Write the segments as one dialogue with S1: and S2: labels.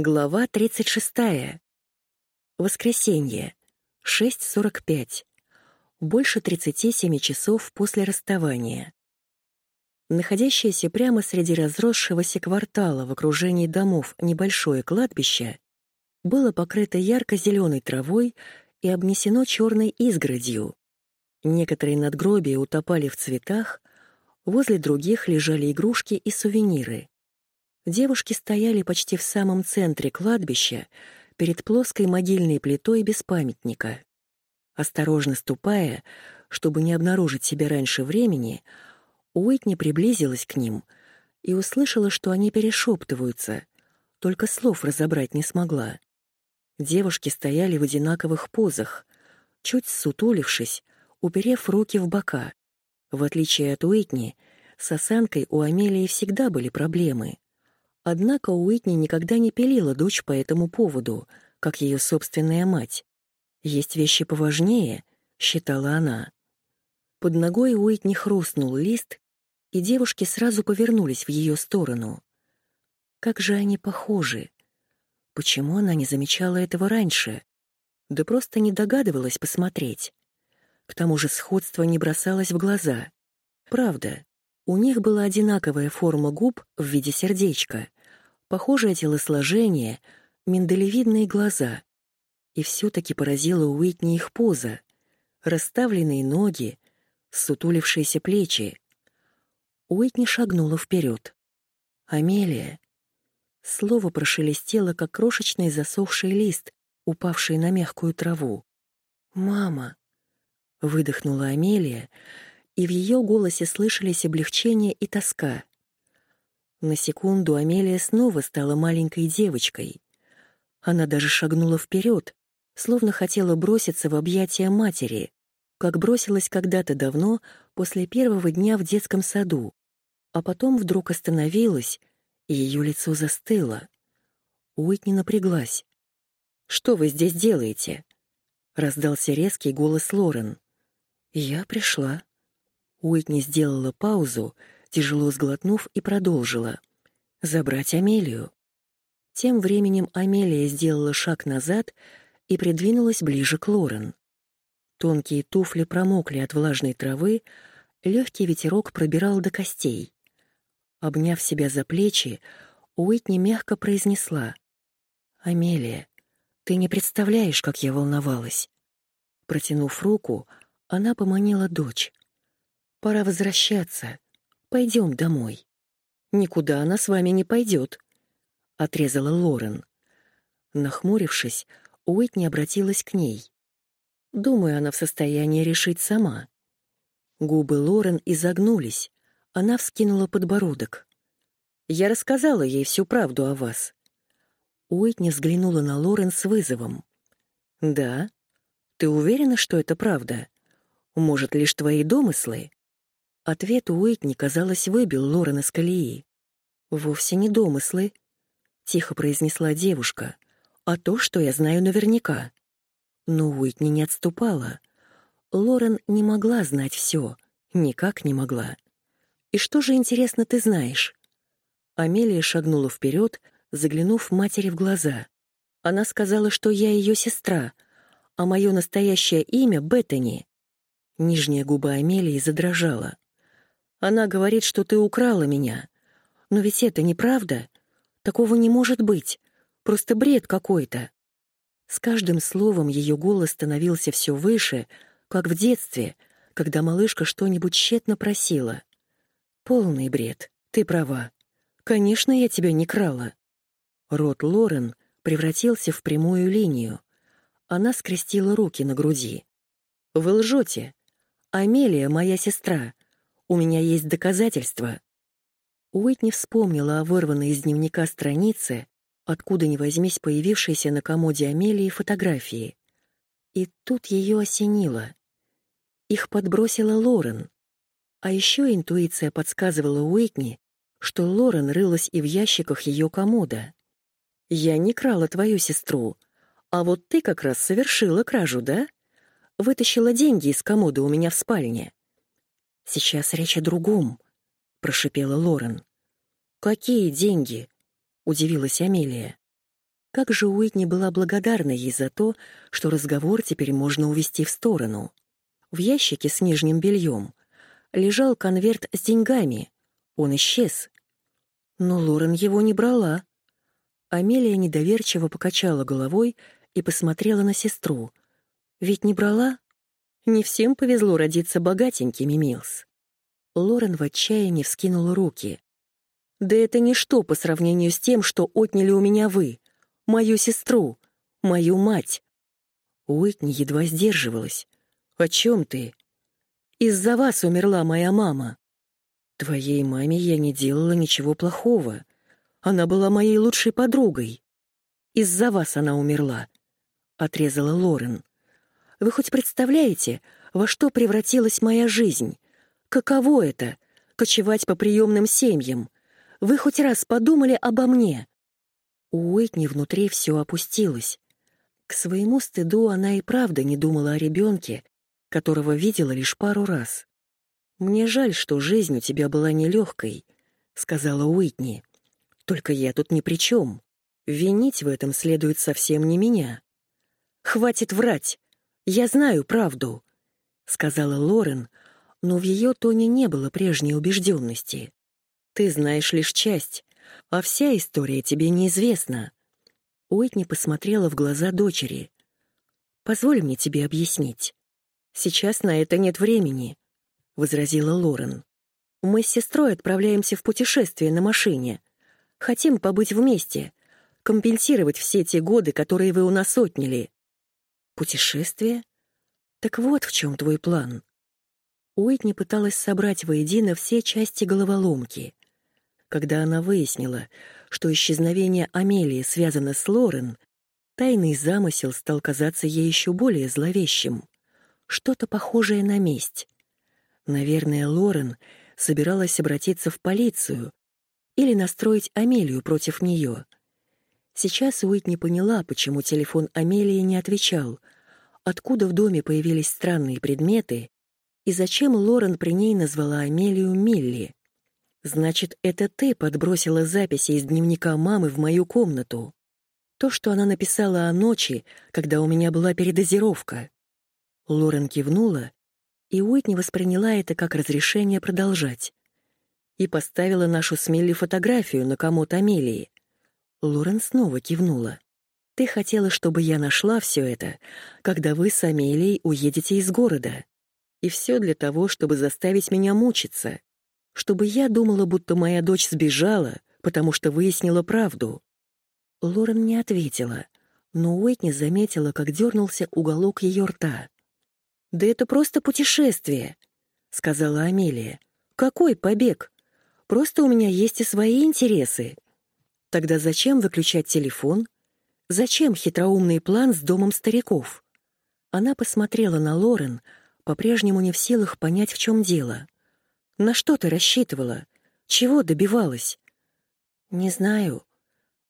S1: Глава 36. Воскресенье. 6.45. Больше 37 часов после расставания. Находящееся прямо среди разросшегося квартала в окружении домов небольшое кладбище было покрыто ярко-зеленой травой и обнесено черной изгородью. Некоторые надгробия утопали в цветах, возле других лежали игрушки и сувениры. Девушки стояли почти в самом центре кладбища, перед плоской могильной плитой без памятника. Осторожно ступая, чтобы не обнаружить себя раньше времени, Уитни приблизилась к ним и услышала, что они перешептываются, только слов разобрать не смогла. Девушки стояли в одинаковых позах, чуть сутулившись, уперев руки в бока. В отличие от Уитни, с осанкой у Амелии всегда были проблемы. Однако Уитни никогда не пилила дочь по этому поводу, как ее собственная мать. «Есть вещи поважнее», — считала она. Под ногой Уитни хрустнул лист, и девушки сразу повернулись в ее сторону. Как же они похожи! Почему она не замечала этого раньше? Да просто не догадывалась посмотреть. К тому же сходство не бросалось в глаза. Правда, у них была одинаковая форма губ в виде сердечка, похожее телосложение, миндалевидные глаза. И все-таки поразила Уитни их поза, расставленные ноги, сутулившиеся плечи. Уитни шагнула вперед. «Амелия». Слово прошелестело, как крошечный засохший лист, упавший на мягкую траву. «Мама», — выдохнула Амелия, и в ее голосе слышались облегчение и тоска. На секунду Амелия снова стала маленькой девочкой. Она даже шагнула вперед, словно хотела броситься в объятия матери, как бросилась когда-то давно после первого дня в детском саду, а потом вдруг остановилась, и ее лицо застыло. Уитни напряглась. «Что вы здесь делаете?» — раздался резкий голос Лорен. «Я пришла». Уитни сделала паузу, тяжело сглотнув, и продолжила. «Забрать Амелию». Тем временем Амелия сделала шаг назад и придвинулась ближе к Лорен. Тонкие туфли промокли от влажной травы, легкий ветерок пробирал до костей. Обняв себя за плечи, Уитни мягко произнесла. «Амелия, ты не представляешь, как я волновалась». Протянув руку, она поманила дочь. «Пора возвращаться. Пойдем домой». «Никуда она с вами не пойдет», — отрезала Лорен. Нахмурившись, Уитни обратилась к ней. «Думаю, она в состоянии решить сама». Губы Лорен изогнулись, она вскинула подбородок. «Я рассказала ей всю правду о вас». Уитни взглянула на Лорен с вызовом. «Да? Ты уверена, что это правда? Может, лишь твои домыслы?» Ответ Уитни, казалось, выбил Лорен из колеи. «Вовсе не домыслы», — тихо произнесла девушка, «а то, что я знаю наверняка». Но Уитни не отступала. Лорен не могла знать все, никак не могла. «И что же, интересно, ты знаешь?» Амелия шагнула вперед, заглянув матери в глаза. Она сказала, что я ее сестра, а мое настоящее имя — Беттани. Нижняя губа Амелии задрожала. Она говорит, что ты украла меня. Но ведь это неправда. Такого не может быть. Просто бред какой-то. С каждым словом ее голос становился все выше, как в детстве, когда малышка что-нибудь тщетно просила. Полный бред. Ты права. Конечно, я тебя не крала. Рот Лорен превратился в прямую линию. Она скрестила руки на груди. Вы лжете. Амелия моя сестра. У меня есть доказательства». Уитни вспомнила о вырванной из дневника странице, откуда ни возьмись появившейся на комоде Амелии фотографии. И тут ее осенило. Их подбросила Лорен. А еще интуиция подсказывала Уитни, что Лорен рылась и в ящиках ее комода. «Я не крала твою сестру, а вот ты как раз совершила кражу, да? Вытащила деньги из комода у меня в спальне». Сейчас речь о другом, прошипела Лорен. Какие деньги? удивилась Амелия. Как же Уитни была благодарна ей за то, что разговор теперь можно увести в сторону. В ящике с нижним бельем лежал конверт с деньгами. Он исчез. Но Лорен его не брала. Амелия недоверчиво покачала головой и посмотрела на сестру. «Ведь не брала? Не всем повезло родиться богатенькими, Милс». Лорен в отчаянии вскинула руки. «Да это ничто по сравнению с тем, что отняли у меня вы, мою сестру, мою мать». Уитни едва сдерживалась. «О чем ты?» «Из-за вас умерла моя мама». «Твоей маме я не делала ничего плохого. Она была моей лучшей подругой. Из-за вас она умерла», — отрезала Лорен. «Вы хоть представляете, во что превратилась моя жизнь? Каково это — кочевать по приемным семьям? Вы хоть раз подумали обо мне?» У Уитни внутри все опустилось. К своему стыду она и правда не думала о ребенке, которого видела лишь пару раз. «Мне жаль, что жизнь у тебя была нелегкой», — сказала Уитни. «Только я тут ни при чем. Винить в этом следует совсем не меня». «Хватит врать! Я знаю правду», — сказала Лорен, но в ее тоне не было прежней убежденности. «Ты знаешь лишь часть, а вся история тебе неизвестна». Уитни посмотрела в глаза дочери. «Позволь мне тебе объяснить. Сейчас на это нет времени», — возразила Лорен. «Мы с сестрой отправляемся в путешествие на машине. Хотим побыть вместе, компенсировать все те годы, которые вы у нас отняли». «Путешествие? Так вот в чем твой план». Уитни пыталась собрать воедино все части головоломки. Когда она выяснила, что исчезновение Амелии связано с Лорен, тайный замысел стал казаться ей еще более зловещим. Что-то похожее на месть. Наверное, Лорен собиралась обратиться в полицию или настроить Амелию против нее. Сейчас Уитни поняла, почему телефон Амелии не отвечал, откуда в доме появились странные предметы и зачем Лорен при ней назвала Амелию Милли? Значит, это ты подбросила записи из дневника мамы в мою комнату. То, что она написала о ночи, когда у меня была передозировка. Лорен кивнула, и Уитни восприняла это как разрешение продолжать. И поставила нашу с Милли фотографию на комод Амелии. Лорен снова кивнула. «Ты хотела, чтобы я нашла все это, когда вы с Амелией уедете из города. И все для того, чтобы заставить меня мучиться. Чтобы я думала, будто моя дочь сбежала, потому что выяснила правду. Лорен не ответила, но Уитни заметила, как дернулся уголок ее рта. «Да это просто путешествие», — сказала Амелия. «Какой побег? Просто у меня есть и свои интересы. Тогда зачем выключать телефон? Зачем хитроумный план с домом стариков?» Она посмотрела на Лорен, по-прежнему не в силах понять, в чем дело. На что ты рассчитывала? Чего добивалась? Не знаю.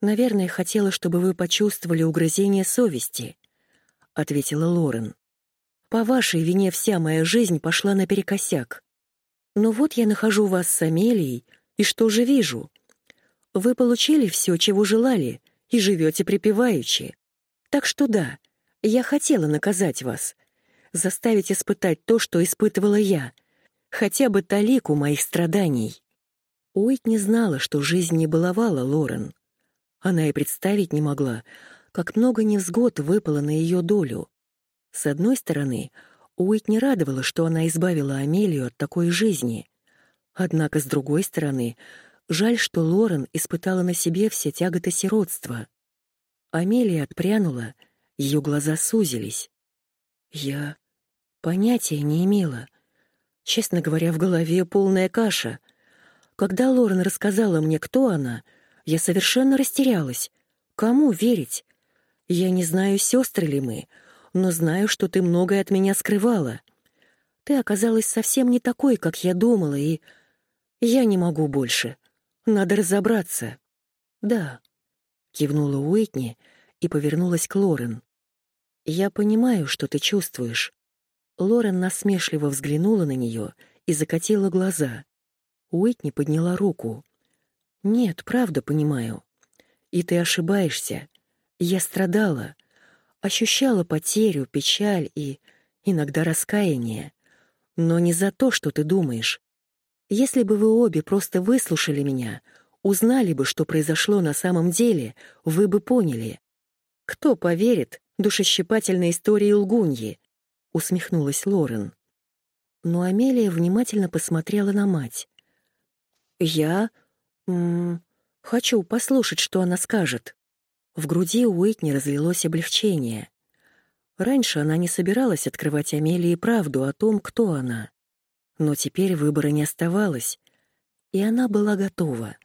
S1: Наверное, хотела, чтобы вы почувствовали угрызение совести, ответила Лорен. По вашей вине вся моя жизнь пошла наперекосяк. Но вот я нахожу вас с Амелией, и что же вижу? Вы получили все, чего желали, и живете припеваючи. Так что да, я хотела наказать вас, заставить испытать то, что испытывала я, хотя бы талику моих страданий. Уит не знала, что жизнь не баловала Лорен. Она и представить не могла, как много невзгод выпало на ее долю. С одной стороны, Уит не радовала, что она избавила Амелию от такой жизни. Однако, с другой стороны, жаль, что Лорен испытала на себе все тяготы сиротства. Амелия отпрянула, ее глаза сузились. «Я Понятия не имела. Честно говоря, в голове полная каша. Когда Лорен рассказала мне, кто она, я совершенно растерялась. Кому верить? Я не знаю, сестры ли мы, но знаю, что ты многое от меня скрывала. Ты оказалась совсем не такой, как я думала, и... Я не могу больше. Надо разобраться. Да, кивнула Уитни и повернулась к Лорен. Я понимаю, что ты чувствуешь. Лорен насмешливо взглянула на нее и закатила глаза. Уитни подняла руку. «Нет, правда понимаю. И ты ошибаешься. Я страдала, ощущала потерю, печаль и иногда раскаяние. Но не за то, что ты думаешь. Если бы вы обе просто выслушали меня, узнали бы, что произошло на самом деле, вы бы поняли. Кто поверит душещипательной истории лгуньи? усмехнулась Лорен. Но Амелия внимательно посмотрела на мать. Я м -м, хочу послушать, что она скажет. В груди Уитни разлилось облегчение. Раньше она не собиралась открывать Амелии правду о том, кто она. Но теперь выбора не оставалось, и она была готова.